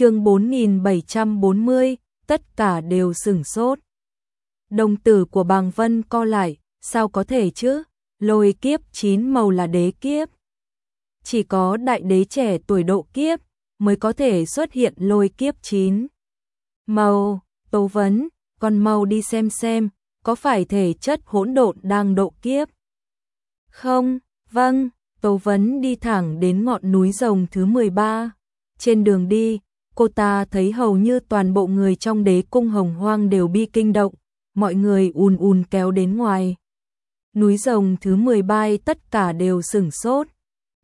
chương 4740, tất cả đều sửng sốt. Đồng tử của bàng vân co lại, sao có thể chứ? Lôi kiếp chín màu là đế kiếp. Chỉ có đại đế trẻ tuổi độ kiếp mới có thể xuất hiện lôi kiếp chín. Màu, tố vấn, còn màu đi xem xem, có phải thể chất hỗn độn đang độ kiếp? Không, vâng, Tố Vấn đi thẳng đến ngọn núi rồng thứ 13. Trên đường đi, cô ta thấy hầu như toàn bộ người trong đế cung hồng hoang đều bi kinh động, mọi người ùn ùn kéo đến ngoài. Núi rồng thứ 13 tất cả đều sửng sốt.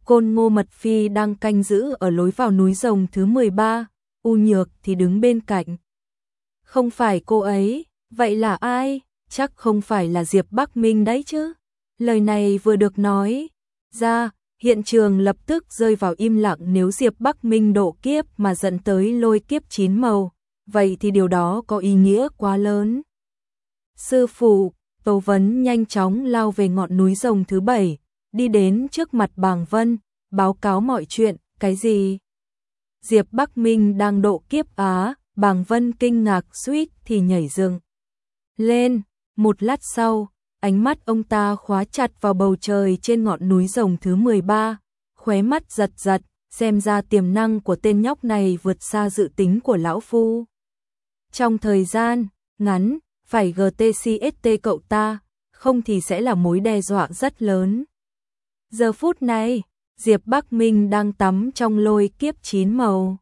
Côn Ngô Mật Phi đang canh giữ ở lối vào núi rồng thứ 13, U Nhược thì đứng bên cạnh. Không phải cô ấy, vậy là ai? Chắc không phải là Diệp Bắc Minh đấy chứ. Lời này vừa được nói ra, hiện trường lập tức rơi vào im lặng nếu Diệp Bắc Minh độ kiếp mà dẫn tới lôi kiếp chín màu, vậy thì điều đó có ý nghĩa quá lớn. Sư phụ, Tâu Vấn nhanh chóng lao về ngọn núi rồng thứ bảy, đi đến trước mặt bàng vân, báo cáo mọi chuyện, cái gì? Diệp Bắc Minh đang độ kiếp Á, bàng vân kinh ngạc suýt thì nhảy dựng. Lên, một lát sau, ánh mắt ông ta khóa chặt vào bầu trời trên ngọn núi rồng thứ 13, khóe mắt giật giật, xem ra tiềm năng của tên nhóc này vượt xa dự tính của lão phu. Trong thời gian ngắn, phải GTCST cậu ta, không thì sẽ là mối đe dọa rất lớn. Giờ phút này, Diệp Bắc Minh đang tắm trong lôi kiếp chín màu.